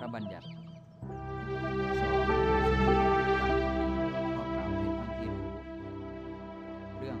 พระบัญญัติสองข้อกล่าวให้ท่านที่รู้เรื่อง